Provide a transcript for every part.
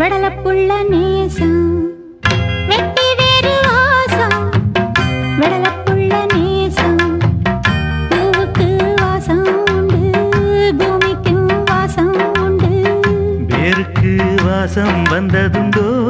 வெடலப்புள்ள நேசம். வெட்டி வேறு வாசம். வெடலப்புள்ள நேசம். பூவுக்கு வாசம் உண்டு பூமிக்கும் வாசம் உண்டு. வேருக்கு வாசம் வந்ததுண்டோ?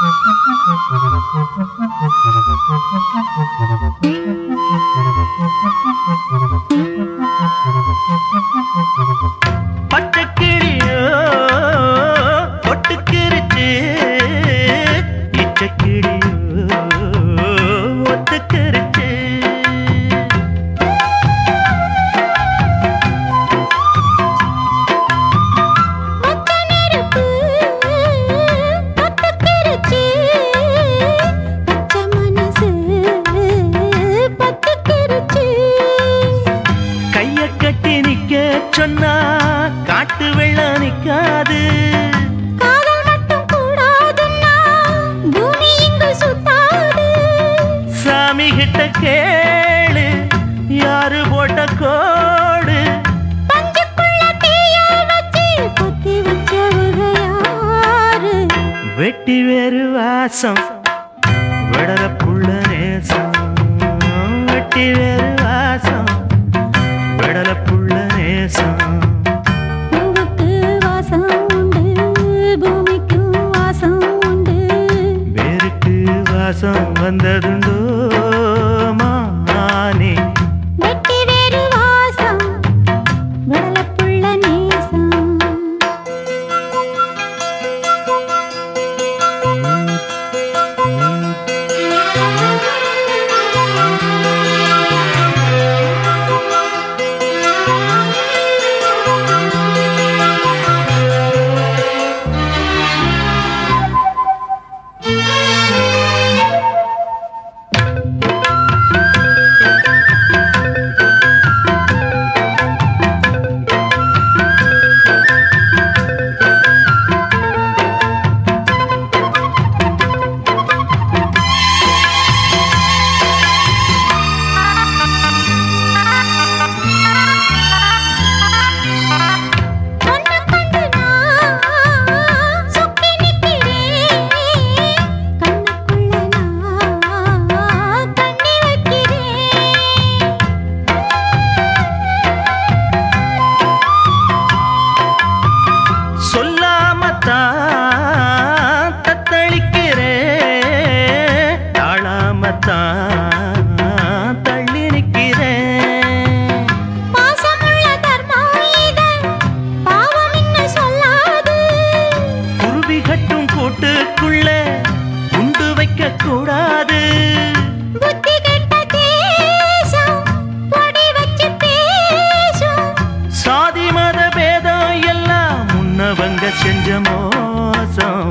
Thank you. கிட்ட கேளு யாரு போட்ட கோடு? வெட்டி வேறு வாசம் விடற புள்ள நேசம். வெட்டி வேறு வாசம் விடல புள்ள நேசம். வாசம் வந்ததுண்டோ. தாழாமத்தான் தள்ளி நிற்கிறேன். பாசமுள்ள தர்மம் இது பாவம் இன்னும் சொல்லாது. குருவி கட்டும் கூட்டுக்குள்ள குண்டு வைக்க கூடாது சாதி மத பேதம் எல்லாம் முன்னவங்க செஞ்ச மோசம்.